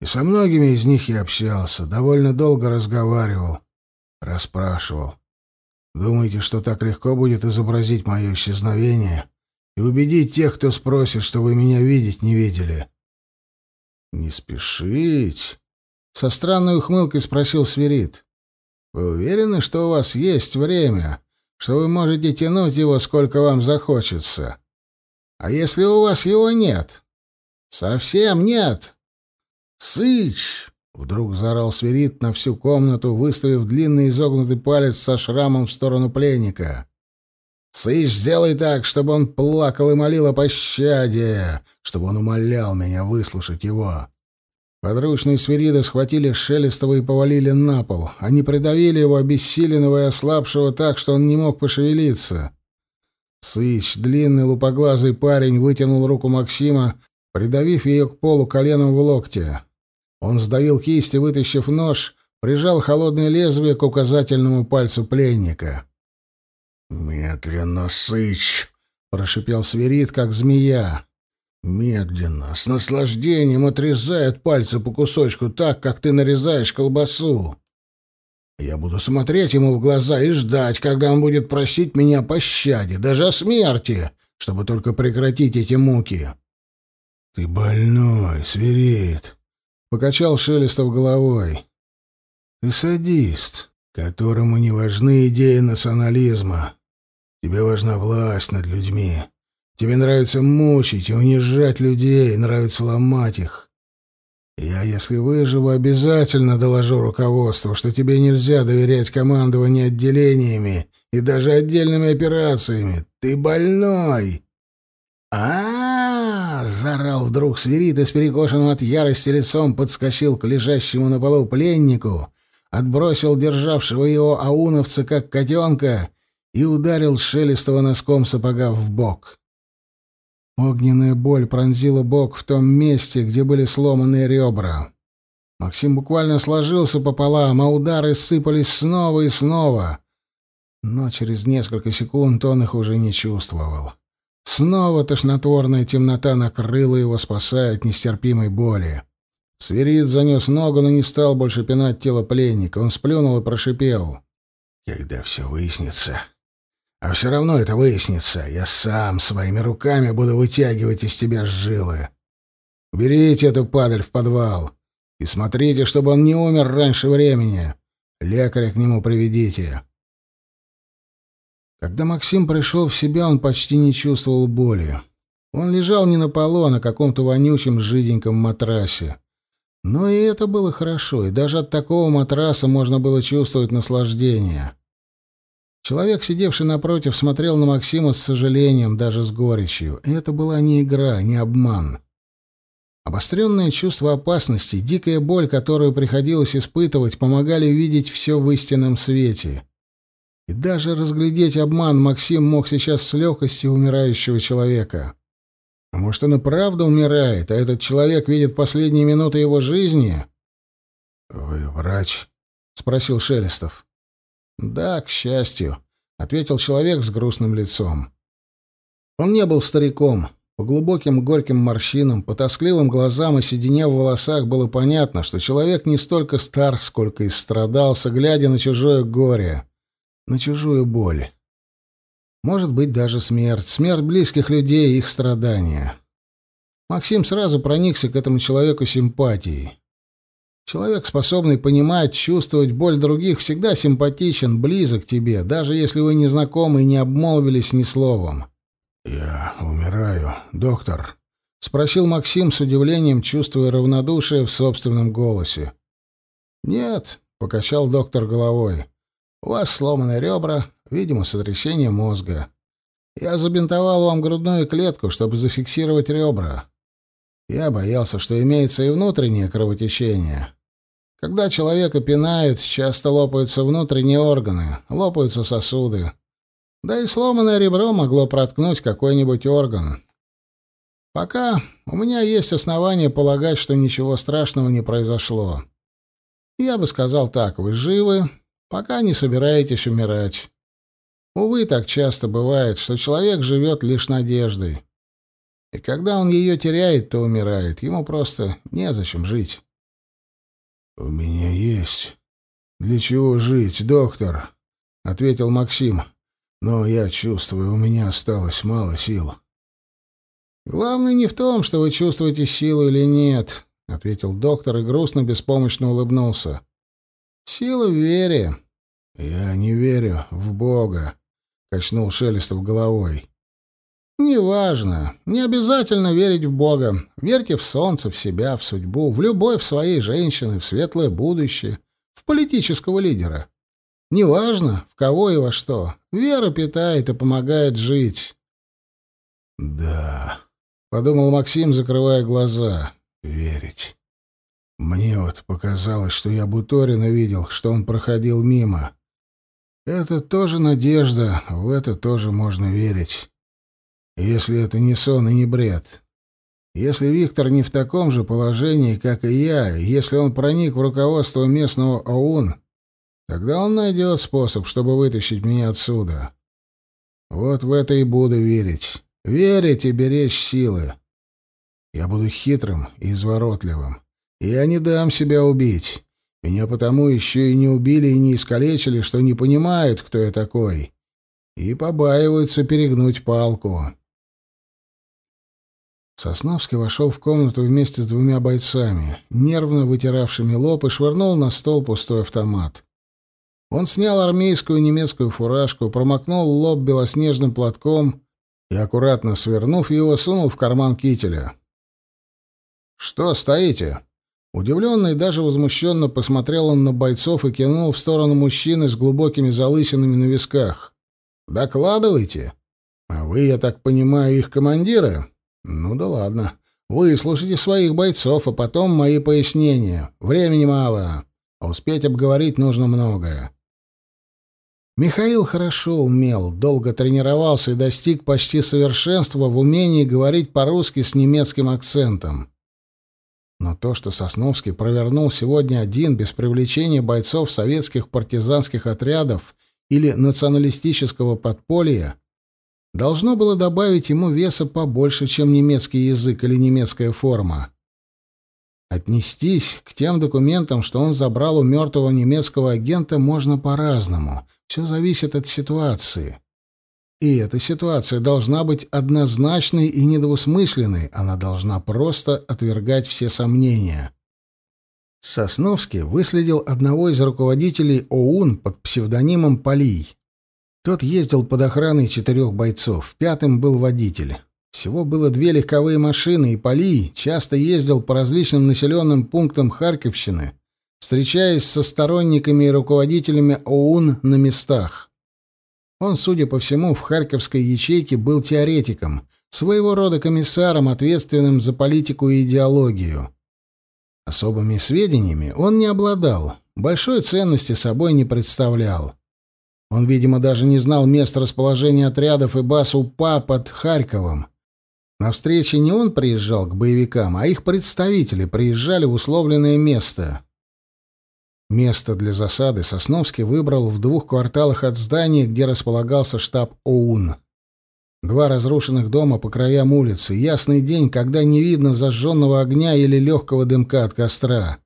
И со многими из них я общался, довольно долго разговаривал, расспрашивал. Думаете, что так легко будет изобразить мое исчезновение и убедить тех, кто спросит, что вы меня видеть не видели?» «Не спешить!» — со странной ухмылкой спросил Сверид. Вы уверены, что у вас есть время, что вы можете тянуть его, сколько вам захочется? А если у вас его нет? Совсем нет. Сыч! Вдруг заорал свирит на всю комнату, выставив длинный изогнутый палец со шрамом в сторону пленника. «Сыч, сделай так, чтобы он плакал и молил о пощаде, чтобы он умолял меня выслушать его. Подручные свириды схватили Шелестова и повалили на пол. Они придавили его, обессиленного и ослабшего так, что он не мог пошевелиться. Сыч, длинный лупоглазый парень, вытянул руку Максима, придавив ее к полу коленом в локте. Он сдавил кисть и, вытащив нож, прижал холодное лезвие к указательному пальцу пленника. «Медленно, Сыч!» — прошипел свирид, как змея. Медленно, с наслаждением отрезает пальцы по кусочку так, как ты нарезаешь колбасу. Я буду смотреть ему в глаза и ждать, когда он будет просить меня о пощаде, даже о смерти, чтобы только прекратить эти муки. Ты больной, свирит. Покачал Шелестов головой. Ты садист, которому не важны идеи национализма. Тебе важна власть над людьми. Тебе нравится мучить и унижать людей, нравится ломать их. Я, если выживу, обязательно доложу руководству, что тебе нельзя доверять командованию отделениями и даже отдельными операциями. Ты больной. А, -а, -а, заорал вдруг свирит и с перекошенным от ярости лицом подскочил к лежащему на полу пленнику, отбросил державшего его ауновца как котенка и ударил Шелестова носком сапога в бок. Огненная боль пронзила бок в том месте, где были сломаны ребра. Максим буквально сложился пополам, а удары сыпались снова и снова. Но через несколько секунд он их уже не чувствовал. Снова тошнотворная темнота накрыла его, спасая от нестерпимой боли. Сверид занес ногу, но не стал больше пинать тело пленника. Он сплюнул и прошипел. «Когда все выяснится, а все равно это выяснится. Я сам своими руками буду вытягивать из тебя жилы. Уберите эту падаль в подвал. И смотрите, чтобы он не умер раньше времени. Лекаря к нему приведите. Когда Максим пришел в себя, он почти не чувствовал боли. Он лежал не на полу, а на каком-то вонючем жиденьком матрасе. Но и это было хорошо, и даже от такого матраса можно было чувствовать наслаждение. Человек, сидевший напротив, смотрел на Максима с сожалением, даже с горечью. И это была не игра, не обман. Обостренное чувство опасности, дикая боль, которую приходилось испытывать, помогали видеть все в истинном свете. И даже разглядеть обман Максим мог сейчас с легкостью умирающего человека. А может, он и правда умирает, а этот человек видит последние минуты его жизни? — Вы врач? — спросил Шелестов. «Да, к счастью», — ответил человек с грустным лицом. Он не был стариком. По глубоким горьким морщинам, по тоскливым глазам и седине в волосах было понятно, что человек не столько стар, сколько и страдался, глядя на чужое горе, на чужую боль. Может быть, даже смерть, смерть близких людей и их страдания. Максим сразу проникся к этому человеку симпатией. Человек, способный понимать, чувствовать боль других, всегда симпатичен, близок к тебе, даже если вы не знакомы и не обмолвились ни словом. «Я умираю, доктор», — спросил Максим с удивлением, чувствуя равнодушие в собственном голосе. «Нет», — покачал доктор головой, — «у вас сломаны ребра, видимо, сотрясение мозга. Я забинтовал вам грудную клетку, чтобы зафиксировать ребра. Я боялся, что имеется и внутреннее кровотечение. Когда человека пинают, часто лопаются внутренние органы, лопаются сосуды. Да и сломанное ребро могло проткнуть какой-нибудь орган. Пока у меня есть основания полагать, что ничего страшного не произошло. Я бы сказал так, вы живы, пока не собираетесь умирать. Увы, так часто бывает, что человек живет лишь надеждой. И когда он ее теряет, то умирает. Ему просто незачем жить. «У меня есть. Для чего жить, доктор?» — ответил Максим. «Но я чувствую, у меня осталось мало сил». «Главное не в том, что вы чувствуете силу или нет», — ответил доктор и грустно, беспомощно улыбнулся. «Сила в вере». «Я не верю в Бога», — качнул Шелестов головой. «Неважно. Не обязательно верить в Бога. Верьте в солнце, в себя, в судьбу, в любовь своей женщины, в светлое будущее, в политического лидера. Неважно, в кого и во что. Вера питает и помогает жить». «Да», — подумал Максим, закрывая глаза, — «верить». Мне вот показалось, что я Буторина видел, что он проходил мимо. Это тоже надежда, в это тоже можно верить. Если это не сон и не бред. Если Виктор не в таком же положении, как и я, если он проник в руководство местного ОУН, тогда он найдет способ, чтобы вытащить меня отсюда. Вот в это и буду верить. Верить и беречь силы. Я буду хитрым и изворотливым. Я не дам себя убить. Меня потому еще и не убили и не искалечили, что не понимают, кто я такой. И побаиваются перегнуть палку. Сосновский вошел в комнату вместе с двумя бойцами, нервно вытиравшими лоб, и швырнул на стол пустой автомат. Он снял армейскую немецкую фуражку, промокнул лоб белоснежным платком и, аккуратно свернув его, сунул в карман кителя. «Что стоите?» Удивленно и даже возмущенно посмотрел он на бойцов и кинул в сторону мужчины с глубокими залысинами на висках. «Докладывайте. А вы, я так понимаю, их командиры?» «Ну да ладно. Выслушайте своих бойцов, а потом мои пояснения. Времени мало, а успеть обговорить нужно многое». Михаил хорошо умел, долго тренировался и достиг почти совершенства в умении говорить по-русски с немецким акцентом. Но то, что Сосновский провернул сегодня один без привлечения бойцов советских партизанских отрядов или националистического подполья, должно было добавить ему веса побольше, чем немецкий язык или немецкая форма. Отнестись к тем документам, что он забрал у мертвого немецкого агента, можно по-разному. Все зависит от ситуации. И эта ситуация должна быть однозначной и недвусмысленной, она должна просто отвергать все сомнения. Сосновский выследил одного из руководителей ОУН под псевдонимом Полий. Тот ездил под охраной четырех бойцов, пятым был водитель. Всего было две легковые машины, и Полий часто ездил по различным населенным пунктам Харьковщины, встречаясь со сторонниками и руководителями ОУН на местах. Он, судя по всему, в харьковской ячейке был теоретиком, своего рода комиссаром, ответственным за политику и идеологию. Особыми сведениями он не обладал, большой ценности собой не представлял. Он, видимо, даже не знал мест расположения отрядов и баз УПА под Харьковом. На встрече не он приезжал к боевикам, а их представители приезжали в условленное место. Место для засады Сосновский выбрал в двух кварталах от здания, где располагался штаб ОУН. Два разрушенных дома по краям улицы, ясный день, когда не видно зажженного огня или легкого дымка от костра.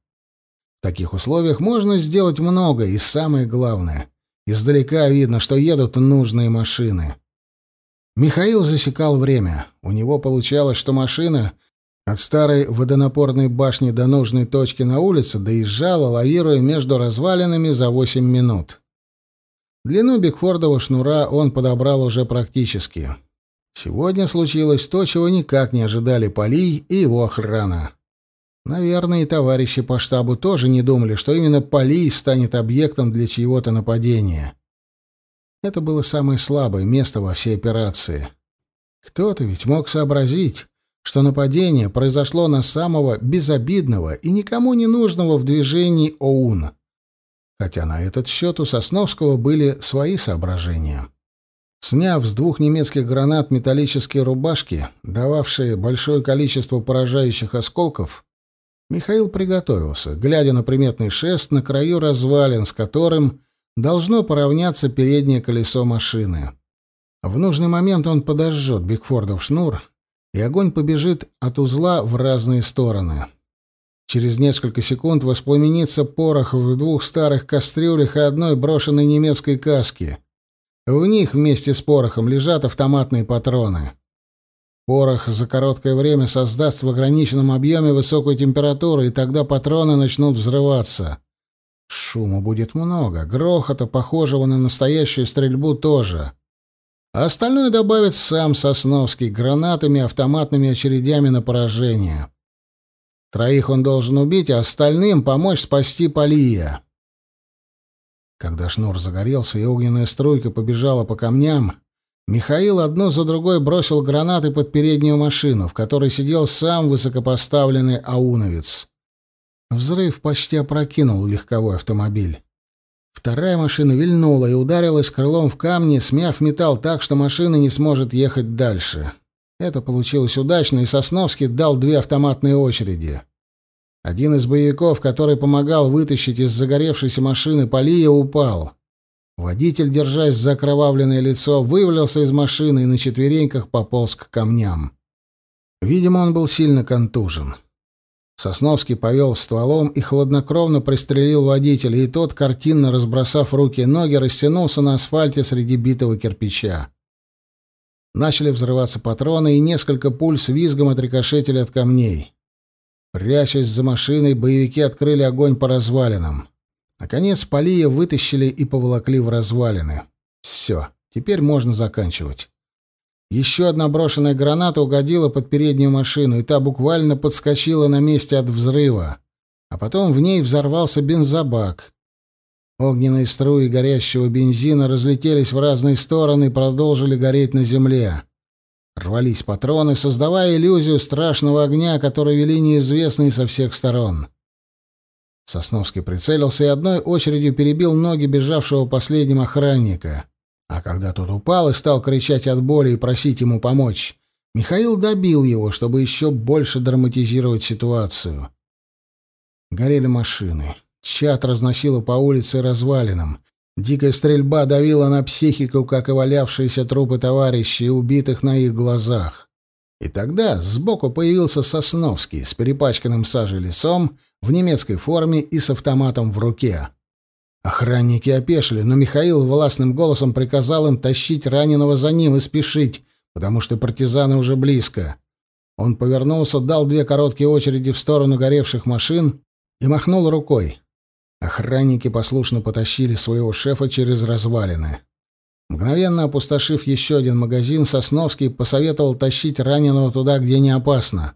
В таких условиях можно сделать много, и самое главное — издалека видно, что едут нужные машины. Михаил засекал время. У него получалось, что машина от старой водонапорной башни до нужной точки на улице доезжала, лавируя между развалинами за восемь минут. Длину Бигфордова шнура он подобрал уже практически. Сегодня случилось то, чего никак не ожидали Полий и его охрана. Наверное, и товарищи по штабу тоже не думали, что именно Полий станет объектом для чьего-то нападения. Это было самое слабое место во всей операции. Кто-то ведь мог сообразить, что нападение произошло на самого безобидного и никому не нужного в движении ОУН. Хотя на этот счет у Сосновского были свои соображения. Сняв с двух немецких гранат металлические рубашки, дававшие большое количество поражающих осколков, Михаил приготовился, глядя на приметный шест на краю развалин, с которым должно поравняться переднее колесо машины. В нужный момент он подожжет Бигфордов шнур и огонь побежит от узла в разные стороны. Через несколько секунд воспламенится порох в двух старых кастрюлях и одной брошенной немецкой каске. В них вместе с порохом лежат автоматные патроны. Порох за короткое время создаст в ограниченном объеме высокую температуру, и тогда патроны начнут взрываться. Шума будет много, грохота, похожего на настоящую стрельбу, тоже а остальное добавит сам Сосновский гранатами автоматными очередями на поражение. Троих он должен убить, а остальным помочь спасти Полия. Когда шнур загорелся и огненная струйка побежала по камням, Михаил одну за другой бросил гранаты под переднюю машину, в которой сидел сам высокопоставленный ауновец. Взрыв почти опрокинул легковой автомобиль. Вторая машина вильнула и ударилась крылом в камни, смяв металл так, что машина не сможет ехать дальше. Это получилось удачно, и Сосновский дал две автоматные очереди. Один из боевиков, который помогал вытащить из загоревшейся машины Полия, упал. Водитель, держась за окровавленное лицо, вывалился из машины и на четвереньках пополз к камням. Видимо, он был сильно контужен. Сосновский повел стволом и хладнокровно пристрелил водителя, и тот, картинно разбросав руки и ноги, растянулся на асфальте среди битого кирпича. Начали взрываться патроны, и несколько пуль с визгом отрикошетили от камней. Прячась за машиной, боевики открыли огонь по развалинам. Наконец, Полия вытащили и поволокли в развалины. Все, теперь можно заканчивать. Еще одна брошенная граната угодила под переднюю машину, и та буквально подскочила на месте от взрыва. А потом в ней взорвался бензобак. Огненные струи горящего бензина разлетелись в разные стороны и продолжили гореть на земле. Рвались патроны, создавая иллюзию страшного огня, который вели неизвестные со всех сторон. Сосновский прицелился и одной очередью перебил ноги бежавшего последним охранника. А когда тот упал и стал кричать от боли и просить ему помочь, Михаил добил его, чтобы еще больше драматизировать ситуацию. Горели машины. Чат разносило по улице развалинам. Дикая стрельба давила на психику, как и валявшиеся трупы товарищей, убитых на их глазах. И тогда сбоку появился Сосновский с перепачканным сажей лицом, в немецкой форме и с автоматом в руке. Охранники опешили, но Михаил властным голосом приказал им тащить раненого за ним и спешить, потому что партизаны уже близко. Он повернулся, дал две короткие очереди в сторону горевших машин и махнул рукой. Охранники послушно потащили своего шефа через развалины. Мгновенно опустошив еще один магазин, Сосновский посоветовал тащить раненого туда, где не опасно.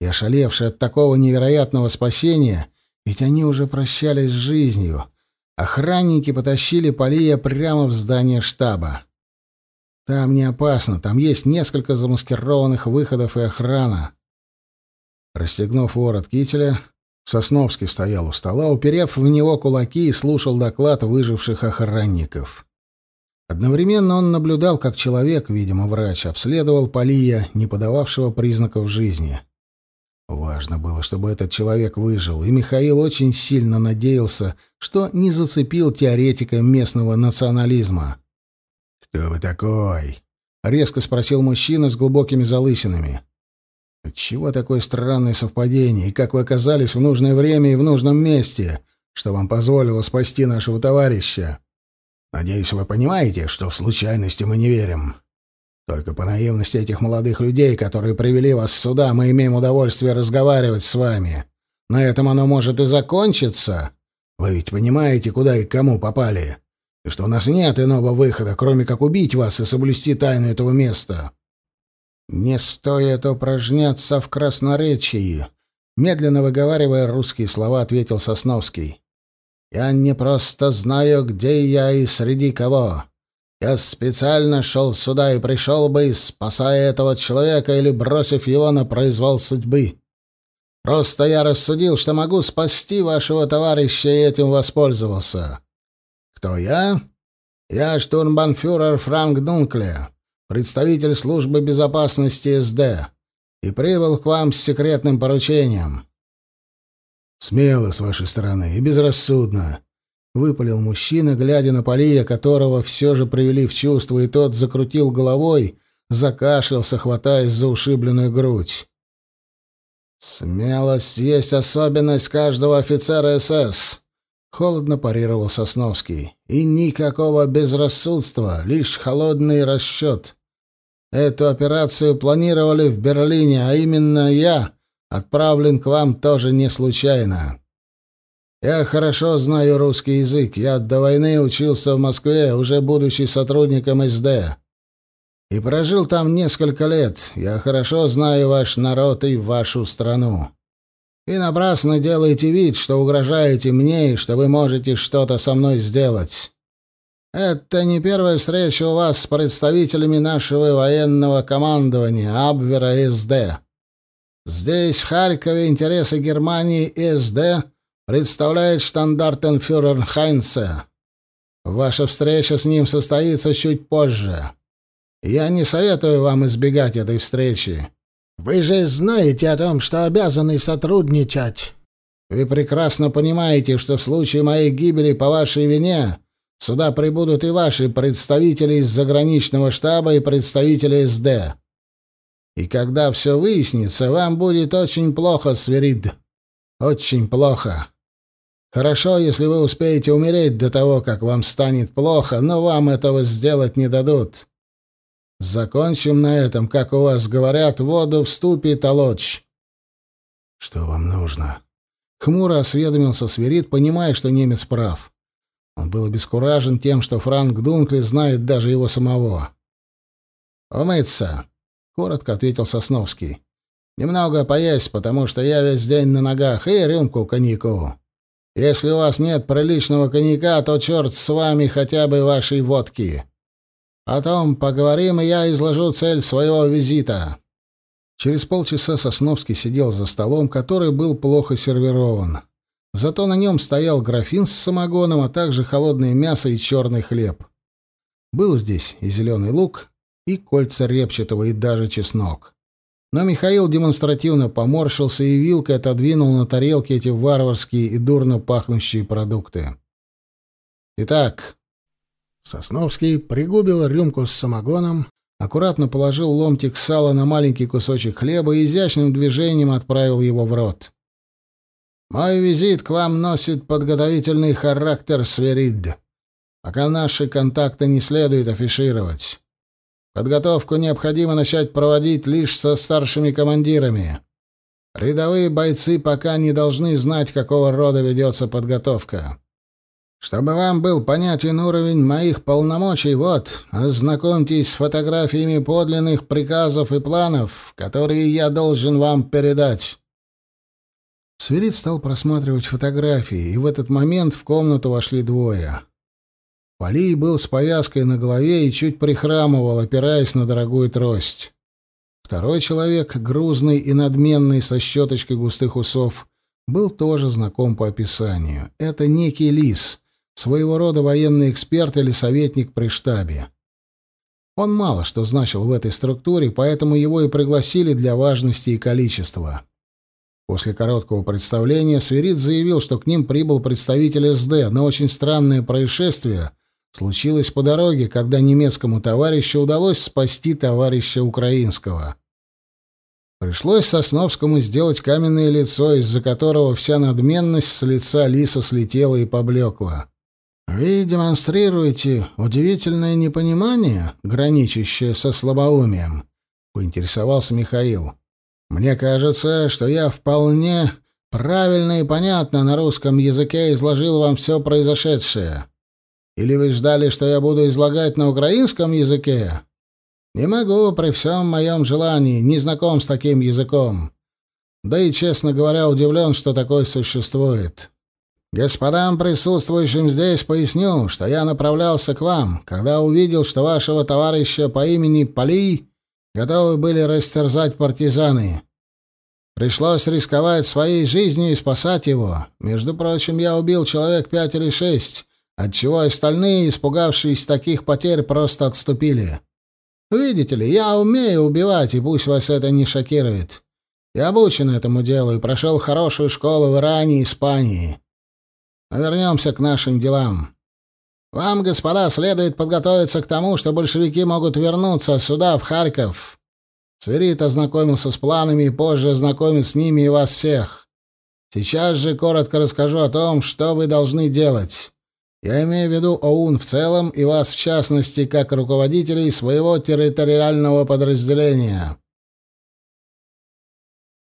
И ошалевший от такого невероятного спасения, ведь они уже прощались с жизнью — Охранники потащили Полия прямо в здание штаба. Там не опасно, там есть несколько замаскированных выходов и охрана. Расстегнув ворот кителя, Сосновский стоял у стола, уперев в него кулаки и слушал доклад выживших охранников. Одновременно он наблюдал, как человек, видимо, врач, обследовал Полия, не подававшего признаков жизни. Важно было, чтобы этот человек выжил, и Михаил очень сильно надеялся, что не зацепил теоретика местного национализма. «Кто вы такой?» — резко спросил мужчина с глубокими залысинами. «Отчего такое странное совпадение, и как вы оказались в нужное время и в нужном месте, что вам позволило спасти нашего товарища? Надеюсь, вы понимаете, что в случайности мы не верим. Только по наивности этих молодых людей, которые привели вас сюда, мы имеем удовольствие разговаривать с вами. На этом оно может и закончиться. Вы ведь понимаете, куда и к кому попали, и что у нас нет иного выхода, кроме как убить вас и соблюсти тайну этого места. Не стоит упражняться в красноречии, медленно выговаривая русские слова, ответил Сосновский. Я не просто знаю, где я и среди кого. Я специально шел сюда и пришел бы, спасая этого человека или бросив его на произвол судьбы. Просто я рассудил, что могу спасти вашего товарища и этим воспользовался. Кто я? Я штурмбанфюрер Франк Дункле, представитель службы безопасности СД, и прибыл к вам с секретным поручением. Смело с вашей стороны и безрассудно выпалил мужчина, глядя на Полия, которого все же привели в чувство, и тот закрутил головой, закашлялся, хватаясь за ушибленную грудь. «Смелость есть особенность каждого офицера СС», — холодно парировал Сосновский. «И никакого безрассудства, лишь холодный расчет. Эту операцию планировали в Берлине, а именно я отправлен к вам тоже не случайно». Я хорошо знаю русский язык. Я до войны учился в Москве, уже будучи сотрудником СД. И прожил там несколько лет. Я хорошо знаю ваш народ и вашу страну. И напрасно делаете вид, что угрожаете мне и что вы можете что-то со мной сделать. Это не первая встреча у вас с представителями нашего военного командования, Абвера СД. Здесь, в Харькове, интересы Германии и СД — представляет штандартенфюрер Хайнце. Ваша встреча с ним состоится чуть позже. Я не советую вам избегать этой встречи. Вы же знаете о том, что обязаны сотрудничать. Вы прекрасно понимаете, что в случае моей гибели по вашей вине сюда прибудут и ваши представители из заграничного штаба и представители СД. И когда все выяснится, вам будет очень плохо, Сверид. Очень плохо. Хорошо, если вы успеете умереть до того, как вам станет плохо, но вам этого сделать не дадут. Закончим на этом, как у вас говорят, воду в ступе толочь. Что вам нужно? Хмуро осведомился Сверид, понимая, что немец прав. Он был обескуражен тем, что Франк Дункли знает даже его самого. «Умыться», — коротко ответил Сосновский. «Немного поесть, потому что я весь день на ногах, и рюмку коньяку. Если у вас нет приличного коньяка, то черт с вами хотя бы вашей водки. О том поговорим, и я изложу цель своего визита». Через полчаса Сосновский сидел за столом, который был плохо сервирован. Зато на нем стоял графин с самогоном, а также холодное мясо и черный хлеб. Был здесь и зеленый лук, и кольца репчатого, и даже чеснок. Но Михаил демонстративно поморщился и вилкой отодвинул на тарелке эти варварские и дурно пахнущие продукты. Итак, Сосновский пригубил рюмку с самогоном, аккуратно положил ломтик сала на маленький кусочек хлеба и изящным движением отправил его в рот. Мой визит к вам носит подготовительный характер, Сверид. Пока наши контакты не следует афишировать. Подготовку необходимо начать проводить лишь со старшими командирами. Рядовые бойцы пока не должны знать, какого рода ведется подготовка. Чтобы вам был понятен уровень моих полномочий, вот, ознакомьтесь с фотографиями подлинных приказов и планов, которые я должен вам передать. Сверид стал просматривать фотографии, и в этот момент в комнату вошли двое. Полей был с повязкой на голове и чуть прихрамывал, опираясь на дорогую трость. Второй человек, грузный и надменный, со щеточкой густых усов, был тоже знаком по описанию. Это некий лис, своего рода военный эксперт или советник при штабе. Он мало что значил в этой структуре, поэтому его и пригласили для важности и количества. После короткого представления Сверид заявил, что к ним прибыл представитель СД, но очень странное происшествие случилось по дороге, когда немецкому товарищу удалось спасти товарища украинского. Пришлось Сосновскому сделать каменное лицо, из-за которого вся надменность с лица Лиса слетела и поблекла. «Вы демонстрируете удивительное непонимание, граничащее со слабоумием», — поинтересовался Михаил. Мне кажется, что я вполне правильно и понятно на русском языке изложил вам все произошедшее. Или вы ждали, что я буду излагать на украинском языке? Не могу при всем моем желании, не знаком с таким языком. Да и, честно говоря, удивлен, что такое существует. Господам, присутствующим здесь, поясню, что я направлялся к вам, когда увидел, что вашего товарища по имени Поли готовы были растерзать партизаны. Пришлось рисковать своей жизнью и спасать его. Между прочим, я убил человек пять или шесть, отчего остальные, испугавшись таких потерь, просто отступили. Видите ли, я умею убивать, и пусть вас это не шокирует. Я обучен этому делу и прошел хорошую школу в Иране и Испании. Но вернемся к нашим делам. Вам, господа, следует подготовиться к тому, что большевики могут вернуться сюда, в Харьков. Сверид ознакомился с планами и позже ознакомит с ними и вас всех. Сейчас же коротко расскажу о том, что вы должны делать. Я имею в виду ОУН в целом и вас в частности, как руководителей своего территориального подразделения.